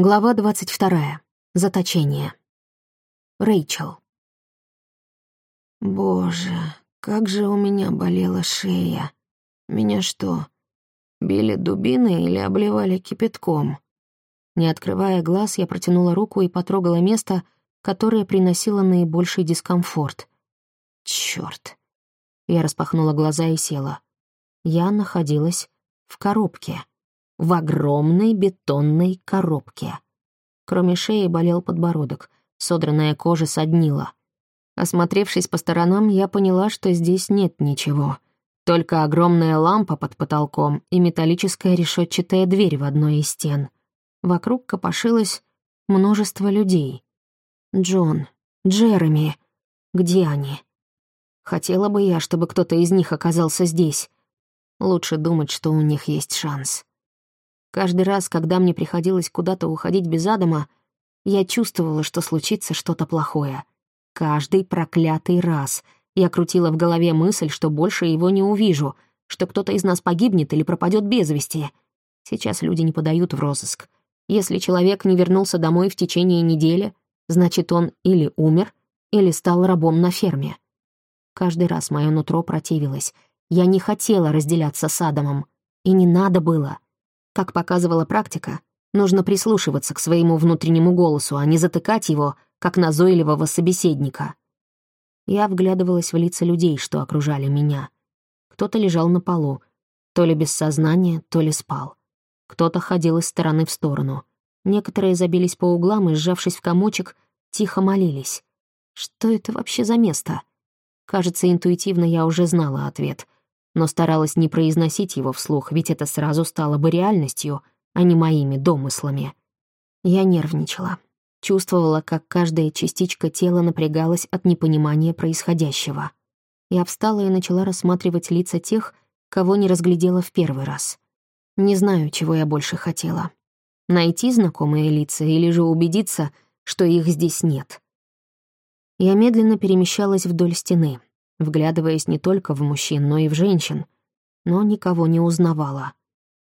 Глава 22. Заточение. Рэйчел. Боже, как же у меня болела шея. Меня что, били дубиной или обливали кипятком? Не открывая глаз, я протянула руку и потрогала место, которое приносило наибольший дискомфорт. Чёрт. Я распахнула глаза и села. Я находилась в коробке в огромной бетонной коробке. Кроме шеи болел подбородок, содранная кожа соднила. Осмотревшись по сторонам, я поняла, что здесь нет ничего. Только огромная лампа под потолком и металлическая решетчатая дверь в одной из стен. Вокруг копошилось множество людей. Джон, Джереми, где они? Хотела бы я, чтобы кто-то из них оказался здесь. Лучше думать, что у них есть шанс. Каждый раз, когда мне приходилось куда-то уходить без Адама, я чувствовала, что случится что-то плохое. Каждый проклятый раз я крутила в голове мысль, что больше его не увижу, что кто-то из нас погибнет или пропадет без вести. Сейчас люди не подают в розыск. Если человек не вернулся домой в течение недели, значит, он или умер, или стал рабом на ферме. Каждый раз мое нутро противилось. Я не хотела разделяться с Адамом. И не надо было. Как показывала практика, нужно прислушиваться к своему внутреннему голосу, а не затыкать его, как назойливого собеседника. Я вглядывалась в лица людей, что окружали меня. Кто-то лежал на полу, то ли без сознания, то ли спал. Кто-то ходил из стороны в сторону. Некоторые забились по углам и, сжавшись в комочек, тихо молились. Что это вообще за место? Кажется, интуитивно я уже знала ответ — но старалась не произносить его вслух, ведь это сразу стало бы реальностью, а не моими домыслами. Я нервничала. Чувствовала, как каждая частичка тела напрягалась от непонимания происходящего. Я встала и начала рассматривать лица тех, кого не разглядела в первый раз. Не знаю, чего я больше хотела. Найти знакомые лица или же убедиться, что их здесь нет. Я медленно перемещалась вдоль стены — вглядываясь не только в мужчин, но и в женщин, но никого не узнавала.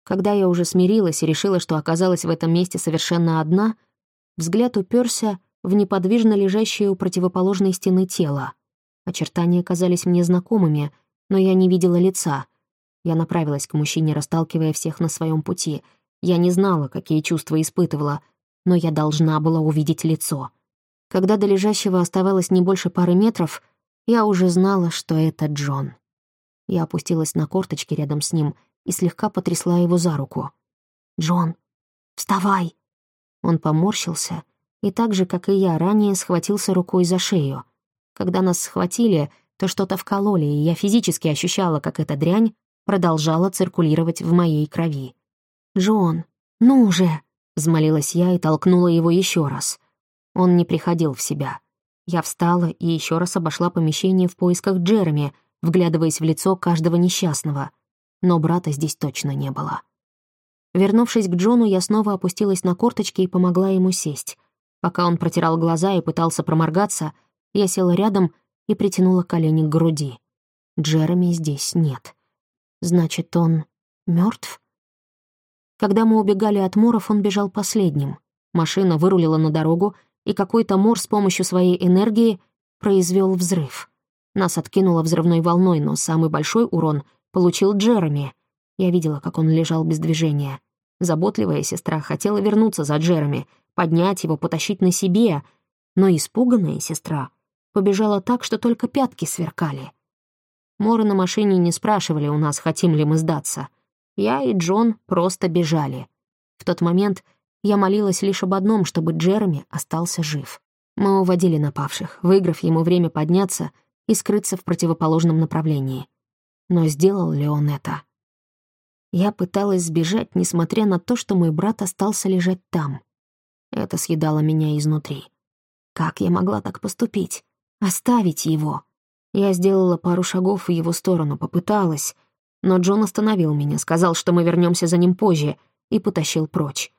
Когда я уже смирилась и решила, что оказалась в этом месте совершенно одна, взгляд уперся в неподвижно лежащее у противоположной стены тело. Очертания казались мне знакомыми, но я не видела лица. Я направилась к мужчине, расталкивая всех на своем пути. Я не знала, какие чувства испытывала, но я должна была увидеть лицо. Когда до лежащего оставалось не больше пары метров — я уже знала, что это Джон. Я опустилась на корточки рядом с ним и слегка потрясла его за руку. «Джон, вставай!» Он поморщился и так же, как и я, ранее схватился рукой за шею. Когда нас схватили, то что-то вкололи, и я физически ощущала, как эта дрянь продолжала циркулировать в моей крови. «Джон, ну уже!» — взмолилась я и толкнула его еще раз. Он не приходил в себя. Я встала и еще раз обошла помещение в поисках Джереми, вглядываясь в лицо каждого несчастного. Но брата здесь точно не было. Вернувшись к Джону, я снова опустилась на корточки и помогла ему сесть. Пока он протирал глаза и пытался проморгаться, я села рядом и притянула колени к груди. Джереми здесь нет. Значит, он мертв? Когда мы убегали от Муров, он бежал последним. Машина вырулила на дорогу, и какой-то мор с помощью своей энергии произвел взрыв. Нас откинуло взрывной волной, но самый большой урон получил Джереми. Я видела, как он лежал без движения. Заботливая сестра хотела вернуться за Джереми, поднять его, потащить на себе, но испуганная сестра побежала так, что только пятки сверкали. Моры на машине не спрашивали у нас, хотим ли мы сдаться. Я и Джон просто бежали. В тот момент я молилась лишь об одном, чтобы Джереми остался жив. Мы уводили напавших, выиграв ему время подняться и скрыться в противоположном направлении. Но сделал ли он это? Я пыталась сбежать, несмотря на то, что мой брат остался лежать там. Это съедало меня изнутри. Как я могла так поступить? Оставить его? Я сделала пару шагов в его сторону, попыталась, но Джон остановил меня, сказал, что мы вернемся за ним позже, и потащил прочь.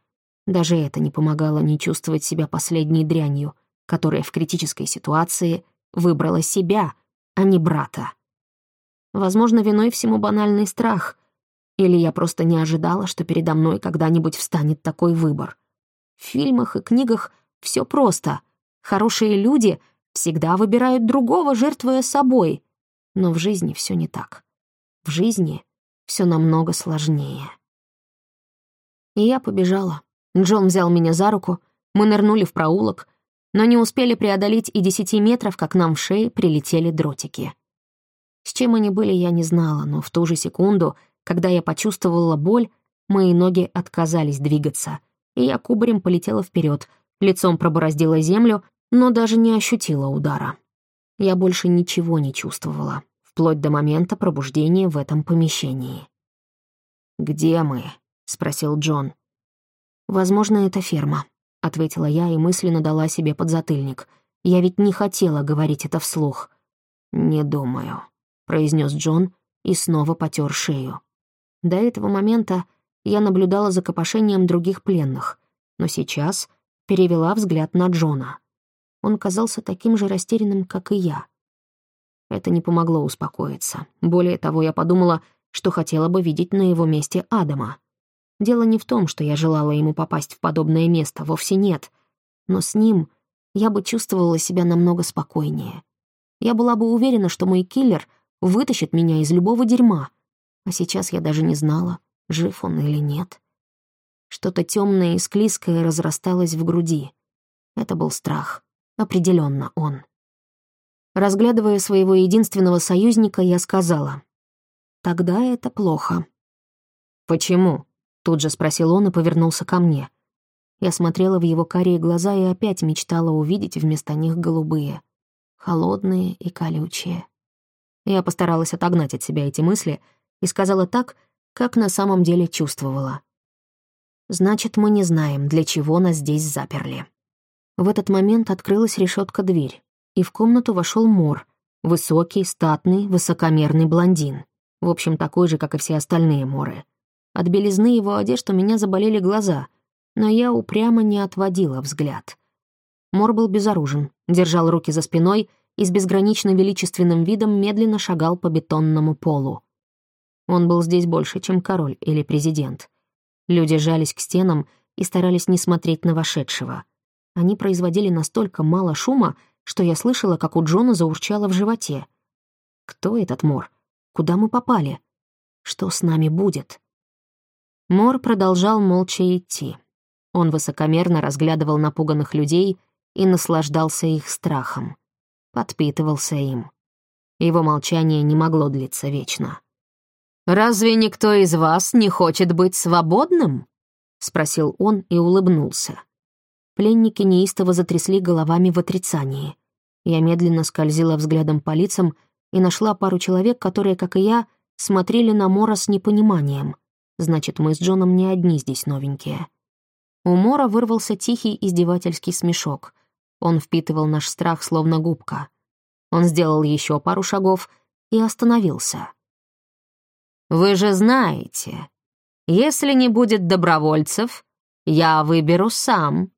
Даже это не помогало не чувствовать себя последней дрянью, которая в критической ситуации выбрала себя, а не брата. Возможно, виной всему банальный страх, или я просто не ожидала, что передо мной когда-нибудь встанет такой выбор. В фильмах и книгах все просто. Хорошие люди всегда выбирают другого, жертвуя собой. Но в жизни все не так. В жизни все намного сложнее. И я побежала. Джон взял меня за руку, мы нырнули в проулок, но не успели преодолеть и десяти метров, как нам в шеи прилетели дротики. С чем они были, я не знала, но в ту же секунду, когда я почувствовала боль, мои ноги отказались двигаться, и я кубарем полетела вперед, лицом пробороздила землю, но даже не ощутила удара. Я больше ничего не чувствовала, вплоть до момента пробуждения в этом помещении. «Где мы?» — спросил Джон. «Возможно, это ферма», — ответила я и мысленно дала себе подзатыльник. Я ведь не хотела говорить это вслух. «Не думаю», — произнес Джон и снова потер шею. До этого момента я наблюдала за копошением других пленных, но сейчас перевела взгляд на Джона. Он казался таким же растерянным, как и я. Это не помогло успокоиться. Более того, я подумала, что хотела бы видеть на его месте Адама. Дело не в том, что я желала ему попасть в подобное место, вовсе нет. Но с ним я бы чувствовала себя намного спокойнее. Я была бы уверена, что мой киллер вытащит меня из любого дерьма. А сейчас я даже не знала, жив он или нет. Что-то темное и склизкое разрасталось в груди. Это был страх. Определенно он. Разглядывая своего единственного союзника, я сказала. «Тогда это плохо». «Почему?» Тут же спросил он и повернулся ко мне. Я смотрела в его карие глаза и опять мечтала увидеть вместо них голубые, холодные и колючие. Я постаралась отогнать от себя эти мысли и сказала так, как на самом деле чувствовала. «Значит, мы не знаем, для чего нас здесь заперли». В этот момент открылась решетка дверь, и в комнату вошел Мор, высокий, статный, высокомерный блондин. В общем, такой же, как и все остальные Моры. От белизны его одежд у меня заболели глаза, но я упрямо не отводила взгляд. Мор был безоружен, держал руки за спиной и с безгранично величественным видом медленно шагал по бетонному полу. Он был здесь больше, чем король или президент. Люди жались к стенам и старались не смотреть на вошедшего. Они производили настолько мало шума, что я слышала, как у Джона заурчало в животе. «Кто этот Мор? Куда мы попали? Что с нами будет?» Мор продолжал молча идти. Он высокомерно разглядывал напуганных людей и наслаждался их страхом. Подпитывался им. Его молчание не могло длиться вечно. «Разве никто из вас не хочет быть свободным?» — спросил он и улыбнулся. Пленники неистово затрясли головами в отрицании. Я медленно скользила взглядом по лицам и нашла пару человек, которые, как и я, смотрели на Мора с непониманием — Значит, мы с Джоном не одни здесь новенькие. У Мора вырвался тихий издевательский смешок. Он впитывал наш страх, словно губка. Он сделал еще пару шагов и остановился. «Вы же знаете, если не будет добровольцев, я выберу сам».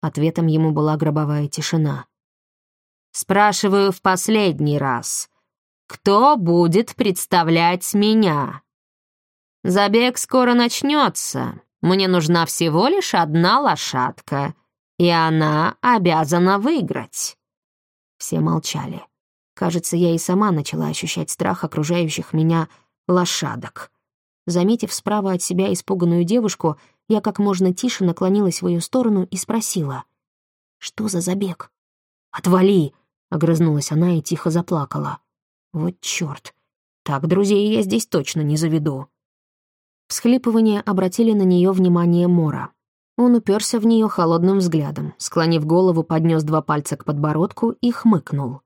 Ответом ему была гробовая тишина. «Спрашиваю в последний раз, кто будет представлять меня?» Забег скоро начнется. Мне нужна всего лишь одна лошадка, и она обязана выиграть». Все молчали. Кажется, я и сама начала ощущать страх окружающих меня лошадок. Заметив справа от себя испуганную девушку, я как можно тише наклонилась в ее сторону и спросила. «Что за забег?» «Отвали!» — огрызнулась она и тихо заплакала. «Вот чёрт! Так друзей я здесь точно не заведу!» Всхлипывания обратили на нее внимание Мора. Он уперся в нее холодным взглядом, склонив голову, поднес два пальца к подбородку и хмыкнул.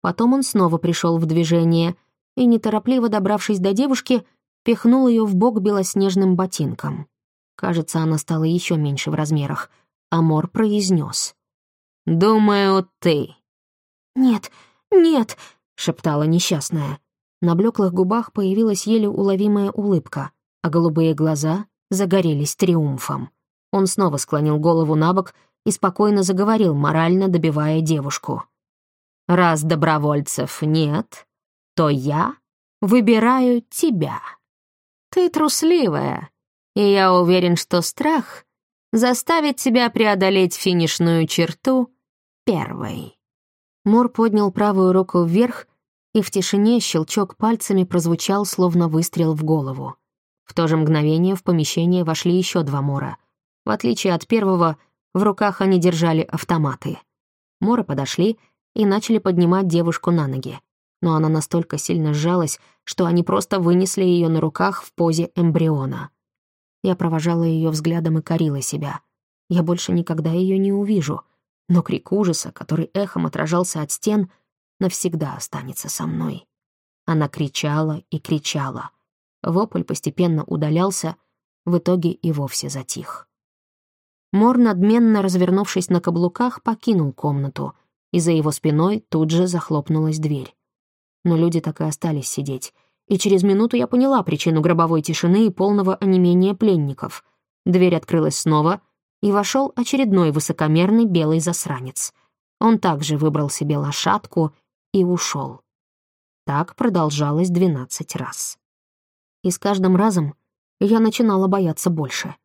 Потом он снова пришел в движение и, неторопливо добравшись до девушки, пихнул ее в бок белоснежным ботинком. Кажется, она стала еще меньше в размерах, а Мор произнес. «Думаю, ты». «Нет, нет», — шептала несчастная. На блеклых губах появилась еле уловимая улыбка а голубые глаза загорелись триумфом. Он снова склонил голову на бок и спокойно заговорил, морально добивая девушку. «Раз добровольцев нет, то я выбираю тебя. Ты трусливая, и я уверен, что страх заставит тебя преодолеть финишную черту первой». Мор поднял правую руку вверх, и в тишине щелчок пальцами прозвучал, словно выстрел в голову. В то же мгновение в помещение вошли еще два Мора. В отличие от первого, в руках они держали автоматы. Моры подошли и начали поднимать девушку на ноги. Но она настолько сильно сжалась, что они просто вынесли ее на руках в позе эмбриона. Я провожала ее взглядом и корила себя. Я больше никогда ее не увижу. Но крик ужаса, который эхом отражался от стен, навсегда останется со мной. Она кричала и кричала. Вопль постепенно удалялся, в итоге и вовсе затих. Мор, надменно развернувшись на каблуках, покинул комнату, и за его спиной тут же захлопнулась дверь. Но люди так и остались сидеть, и через минуту я поняла причину гробовой тишины и полного онемения пленников. Дверь открылась снова, и вошел очередной высокомерный белый засранец. Он также выбрал себе лошадку и ушел. Так продолжалось двенадцать раз. И с каждым разом я начинала бояться больше.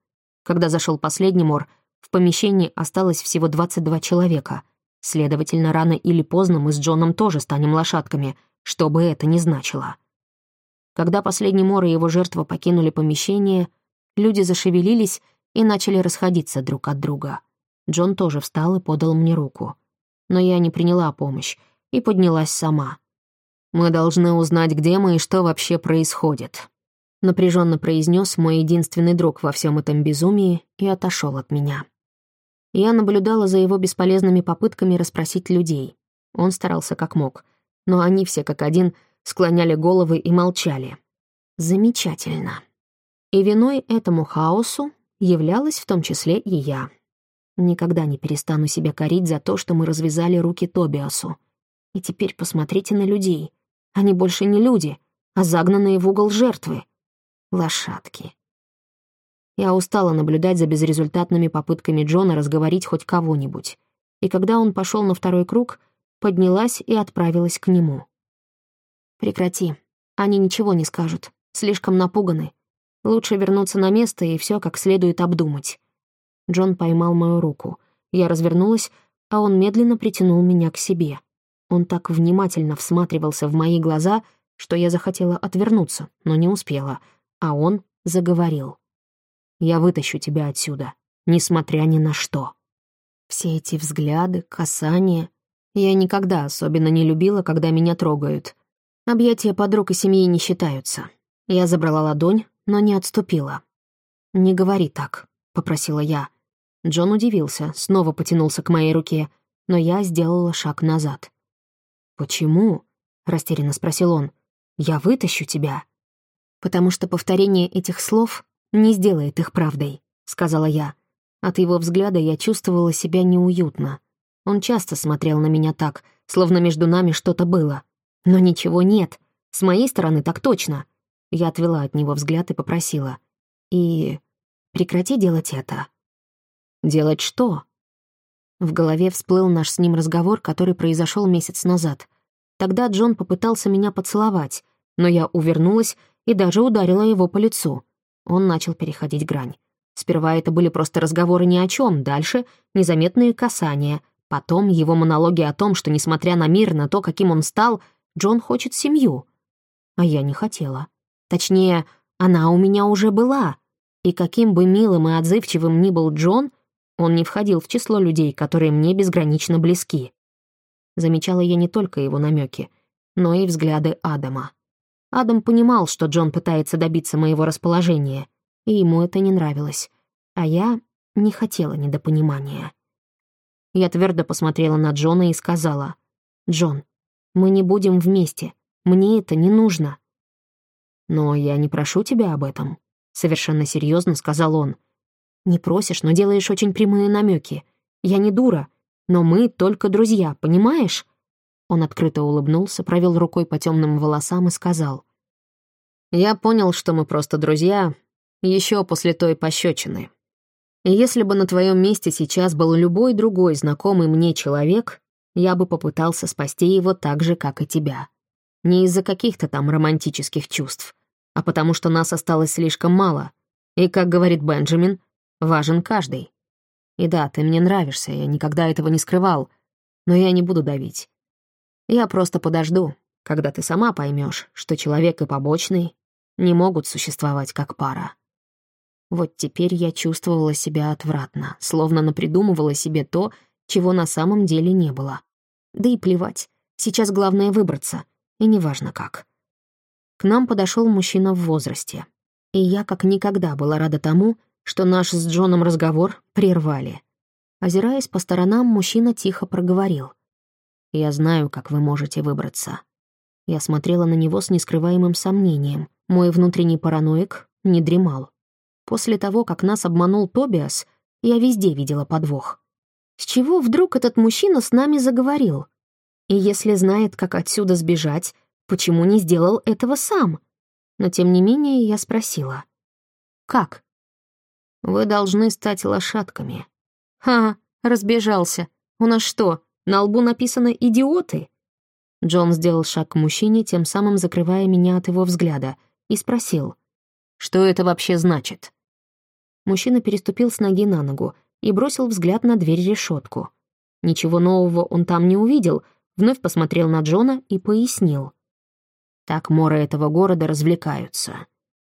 Когда зашел последний мор, в помещении осталось всего 22 человека. Следовательно, рано или поздно мы с Джоном тоже станем лошадками, что бы это ни значило. Когда последний Мор и его жертва покинули помещение, люди зашевелились и начали расходиться друг от друга. Джон тоже встал и подал мне руку. Но я не приняла помощь и поднялась сама. «Мы должны узнать, где мы и что вообще происходит», напряженно произнес мой единственный друг во всем этом безумии и отошел от меня. Я наблюдала за его бесполезными попытками расспросить людей. Он старался как мог, но они все как один — склоняли головы и молчали. Замечательно. И виной этому хаосу являлась в том числе и я. Никогда не перестану себя корить за то, что мы развязали руки Тобиасу. И теперь посмотрите на людей. Они больше не люди, а загнанные в угол жертвы. Лошадки. Я устала наблюдать за безрезультатными попытками Джона разговорить хоть кого-нибудь. И когда он пошел на второй круг, поднялась и отправилась к нему. «Прекрати. Они ничего не скажут. Слишком напуганы. Лучше вернуться на место и все как следует обдумать». Джон поймал мою руку. Я развернулась, а он медленно притянул меня к себе. Он так внимательно всматривался в мои глаза, что я захотела отвернуться, но не успела, а он заговорил. «Я вытащу тебя отсюда, несмотря ни на что». Все эти взгляды, касания... Я никогда особенно не любила, когда меня трогают. Объятия подруг и семьи не считаются. Я забрала ладонь, но не отступила. «Не говори так», — попросила я. Джон удивился, снова потянулся к моей руке, но я сделала шаг назад. «Почему?» — растерянно спросил он. «Я вытащу тебя». «Потому что повторение этих слов не сделает их правдой», — сказала я. От его взгляда я чувствовала себя неуютно. Он часто смотрел на меня так, словно между нами что-то было. Но ничего нет. С моей стороны так точно. Я отвела от него взгляд и попросила. И прекрати делать это. Делать что? В голове всплыл наш с ним разговор, который произошел месяц назад. Тогда Джон попытался меня поцеловать, но я увернулась и даже ударила его по лицу. Он начал переходить грань. Сперва это были просто разговоры ни о чем, дальше — незаметные касания, потом его монологи о том, что, несмотря на мир, на то, каким он стал — Джон хочет семью. А я не хотела. Точнее, она у меня уже была. И каким бы милым и отзывчивым ни был Джон, он не входил в число людей, которые мне безгранично близки. Замечала я не только его намеки, но и взгляды Адама. Адам понимал, что Джон пытается добиться моего расположения, и ему это не нравилось, а я не хотела недопонимания. Я твердо посмотрела на Джона и сказала, «Джон, мы не будем вместе. Мне это не нужно». «Но я не прошу тебя об этом», — совершенно серьезно сказал он. «Не просишь, но делаешь очень прямые намеки. Я не дура, но мы только друзья, понимаешь?» Он открыто улыбнулся, провел рукой по темным волосам и сказал. «Я понял, что мы просто друзья, еще после той пощечины. И если бы на твоем месте сейчас был любой другой знакомый мне человек, я бы попытался спасти его так же, как и тебя. Не из-за каких-то там романтических чувств, а потому что нас осталось слишком мало. И, как говорит Бенджамин, важен каждый. И да, ты мне нравишься, я никогда этого не скрывал, но я не буду давить. Я просто подожду, когда ты сама поймешь, что человек и побочный не могут существовать как пара. Вот теперь я чувствовала себя отвратно, словно напридумывала себе то, чего на самом деле не было. Да и плевать, сейчас главное выбраться, и неважно как. К нам подошел мужчина в возрасте, и я как никогда была рада тому, что наш с Джоном разговор прервали. Озираясь по сторонам, мужчина тихо проговорил. «Я знаю, как вы можете выбраться». Я смотрела на него с нескрываемым сомнением. Мой внутренний параноик не дремал. После того, как нас обманул Тобиас, я везде видела подвох. С чего вдруг этот мужчина с нами заговорил? И если знает, как отсюда сбежать, почему не сделал этого сам? Но тем не менее я спросила. «Как?» Вы должны стать лошадками». «Ха, разбежался. У нас что, на лбу написано «идиоты»?» Джон сделал шаг к мужчине, тем самым закрывая меня от его взгляда, и спросил, «Что это вообще значит?» Мужчина переступил с ноги на ногу и бросил взгляд на дверь-решетку. Ничего нового он там не увидел, вновь посмотрел на Джона и пояснил. «Так моры этого города развлекаются.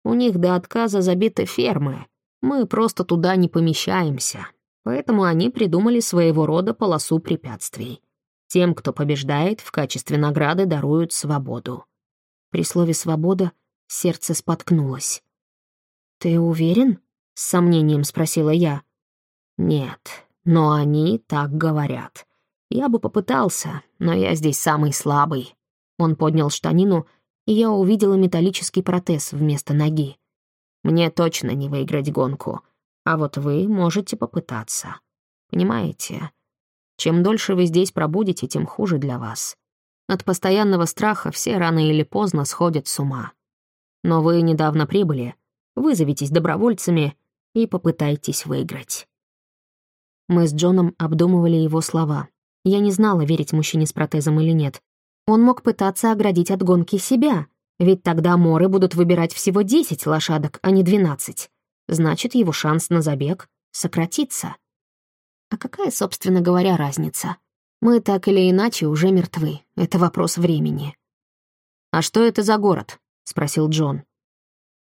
У них до отказа забиты фермы, мы просто туда не помещаемся, поэтому они придумали своего рода полосу препятствий. Тем, кто побеждает, в качестве награды даруют свободу. При слове «свобода» сердце споткнулось. «Ты уверен?» — с сомнением спросила я. «Нет, но они так говорят. Я бы попытался, но я здесь самый слабый». Он поднял штанину, и я увидела металлический протез вместо ноги. Мне точно не выиграть гонку, а вот вы можете попытаться. Понимаете? Чем дольше вы здесь пробудете, тем хуже для вас. От постоянного страха все рано или поздно сходят с ума. Но вы недавно прибыли, вызовитесь добровольцами и попытайтесь выиграть. Мы с Джоном обдумывали его слова. Я не знала, верить мужчине с протезом или нет. Он мог пытаться оградить от гонки себя, ведь тогда Моры будут выбирать всего 10 лошадок, а не 12. Значит, его шанс на забег сократится. А какая, собственно говоря, разница? Мы так или иначе уже мертвы. Это вопрос времени. «А что это за город?» — спросил Джон.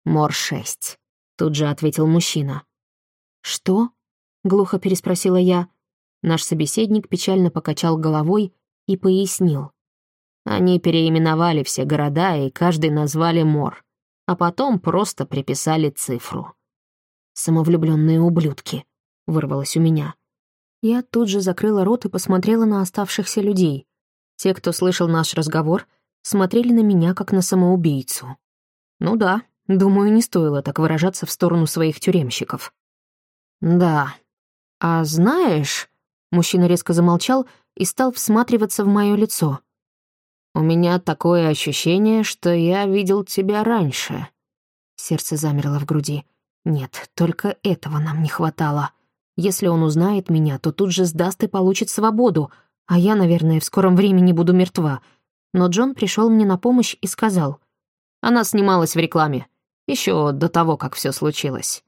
«Мор-6», — тут же ответил мужчина. «Что?» — глухо переспросила я. Наш собеседник печально покачал головой и пояснил. Они переименовали все города и каждый назвали Мор, а потом просто приписали цифру. «Самовлюбленные ублюдки», — вырвалось у меня. Я тут же закрыла рот и посмотрела на оставшихся людей. Те, кто слышал наш разговор, смотрели на меня как на самоубийцу. Ну да, думаю, не стоило так выражаться в сторону своих тюремщиков. «Да. А знаешь...» Мужчина резко замолчал и стал всматриваться в мое лицо. У меня такое ощущение, что я видел тебя раньше». Сердце замерло в груди. «Нет, только этого нам не хватало. Если он узнает меня, то тут же сдаст и получит свободу, а я, наверное, в скором времени буду мертва». Но Джон пришел мне на помощь и сказал. Она снималась в рекламе. еще до того, как все случилось.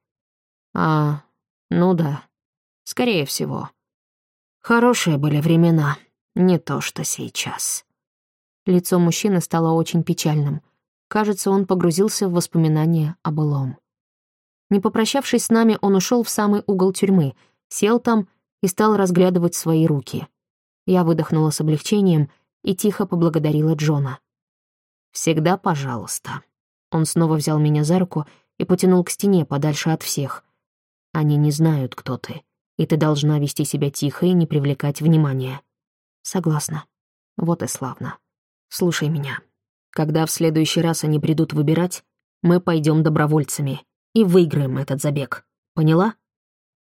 А, ну да, скорее всего. Хорошие были времена, не то что сейчас. Лицо мужчины стало очень печальным. Кажется, он погрузился в воспоминания о былом. Не попрощавшись с нами, он ушел в самый угол тюрьмы, сел там и стал разглядывать свои руки. Я выдохнула с облегчением и тихо поблагодарила Джона. «Всегда пожалуйста». Он снова взял меня за руку и потянул к стене подальше от всех. «Они не знают, кто ты, и ты должна вести себя тихо и не привлекать внимания». «Согласна. Вот и славно». Слушай меня. Когда в следующий раз они придут выбирать, мы пойдем добровольцами и выиграем этот забег. Поняла?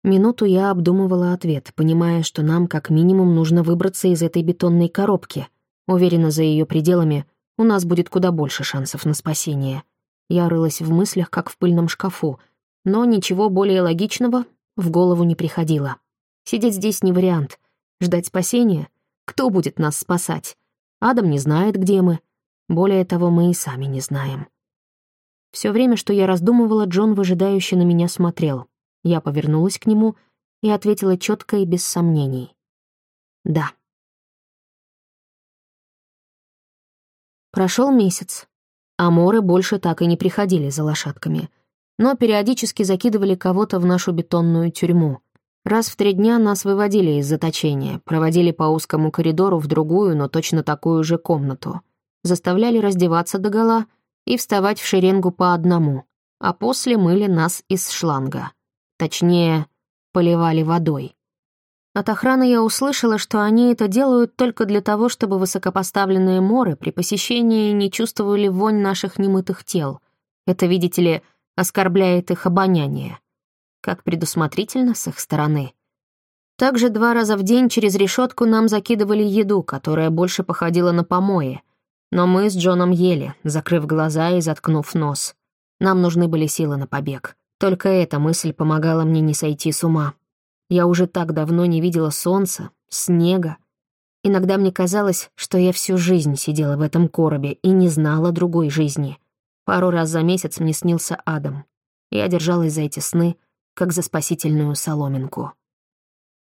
Минуту я обдумывала ответ, понимая, что нам как минимум нужно выбраться из этой бетонной коробки. Уверена, за ее пределами у нас будет куда больше шансов на спасение. Я рылась в мыслях, как в пыльном шкафу, но ничего более логичного в голову не приходило. Сидеть здесь не вариант. Ждать спасения? Кто будет нас спасать? Адам не знает, где мы. Более того, мы и сами не знаем. Все время, что я раздумывала, Джон выжидающе на меня смотрел. Я повернулась к нему и ответила четко и без сомнений. «Да». Прошел месяц. а моры больше так и не приходили за лошадками, но периодически закидывали кого-то в нашу бетонную тюрьму. Раз в три дня нас выводили из заточения, проводили по узкому коридору в другую, но точно такую же комнату. Заставляли раздеваться догола и вставать в шеренгу по одному, а после мыли нас из шланга. Точнее, поливали водой. От охраны я услышала, что они это делают только для того, чтобы высокопоставленные моры при посещении не чувствовали вонь наших немытых тел. Это, видите ли, оскорбляет их обоняние. Как предусмотрительно с их стороны. Также два раза в день через решетку нам закидывали еду, которая больше походила на помои. Но мы с Джоном ели, закрыв глаза и заткнув нос. Нам нужны были силы на побег. Только эта мысль помогала мне не сойти с ума. Я уже так давно не видела солнца, снега. Иногда мне казалось, что я всю жизнь сидела в этом коробе и не знала другой жизни. Пару раз за месяц мне снился Адам. Я держалась за эти сны, как за спасительную соломинку.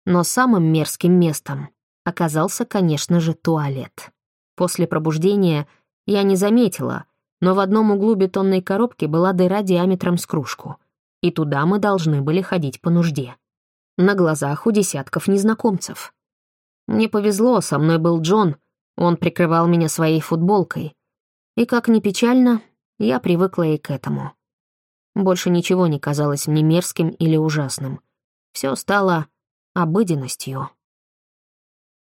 Но самым мерзким местом оказался, конечно же, туалет. После пробуждения я не заметила, но в одном углу бетонной коробки была дыра диаметром с кружку, и туда мы должны были ходить по нужде на глазах у десятков незнакомцев. Мне повезло, со мной был Джон, он прикрывал меня своей футболкой. И, как ни печально, я привыкла и к этому. Больше ничего не казалось мне мерзким или ужасным. Все стало обыденностью.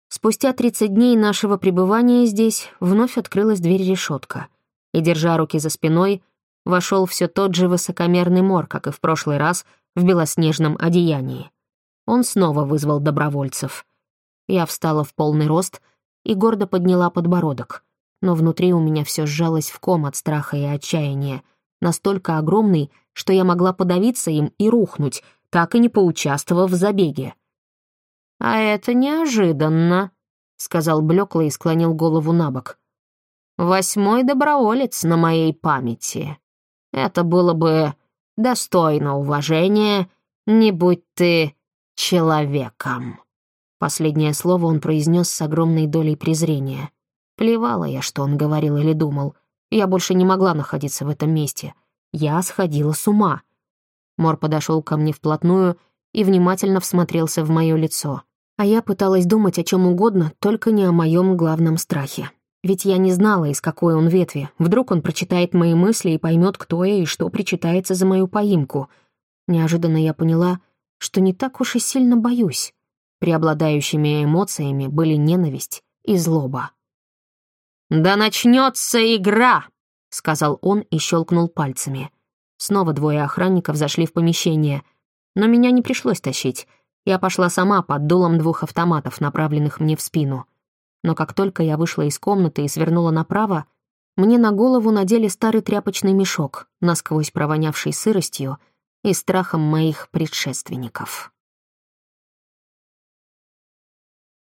Спустя 30 дней нашего пребывания здесь вновь открылась дверь-решетка, и, держа руки за спиной, вошел все тот же высокомерный мор, как и в прошлый раз, в белоснежном одеянии. Он снова вызвал добровольцев. Я встала в полный рост и гордо подняла подбородок, но внутри у меня все сжалось в ком от страха и отчаяния, настолько огромный, что я могла подавиться им и рухнуть, так и не поучаствовав в забеге. «А это неожиданно», — сказал блекло и склонил голову на бок. «Восьмой доброволец на моей памяти. Это было бы достойно уважения, не будь ты человеком». Последнее слово он произнес с огромной долей презрения. Плевала я, что он говорил или думал. Я больше не могла находиться в этом месте. Я сходила с ума. Мор подошел ко мне вплотную и внимательно всмотрелся в мое лицо. А я пыталась думать о чем угодно, только не о моем главном страхе. Ведь я не знала, из какой он ветви. Вдруг он прочитает мои мысли и поймет, кто я и что причитается за мою поимку. Неожиданно я поняла, что не так уж и сильно боюсь. Преобладающими эмоциями были ненависть и злоба. «Да начнется игра!» — сказал он и щелкнул пальцами. Снова двое охранников зашли в помещение, но меня не пришлось тащить. Я пошла сама под дулом двух автоматов, направленных мне в спину. Но как только я вышла из комнаты и свернула направо, мне на голову надели старый тряпочный мешок, насквозь провонявший сыростью, и страхом моих предшественников.